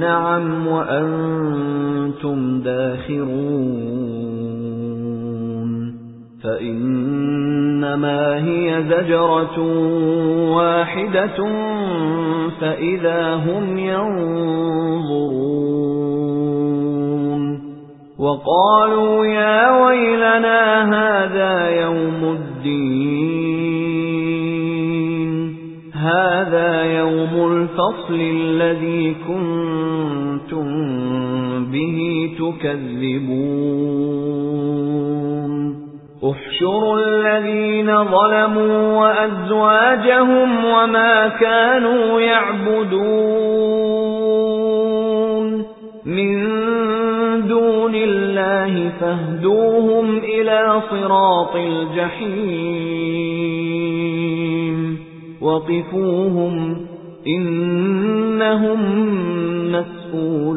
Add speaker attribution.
Speaker 1: نعم وأنتم داخرون. فإنما هي زجرة واحدة فإذا هم ينظرون. وقالوا يا ويلنا هذا يوم الفصل الذي كنتم به تكذبون. احشروا الذين ظلموا وأزواجهم وما كانوا يعبدون. من دون الله فاهدوهم إلى صراط الجحيم. وقفوهم إنهم مسؤولون.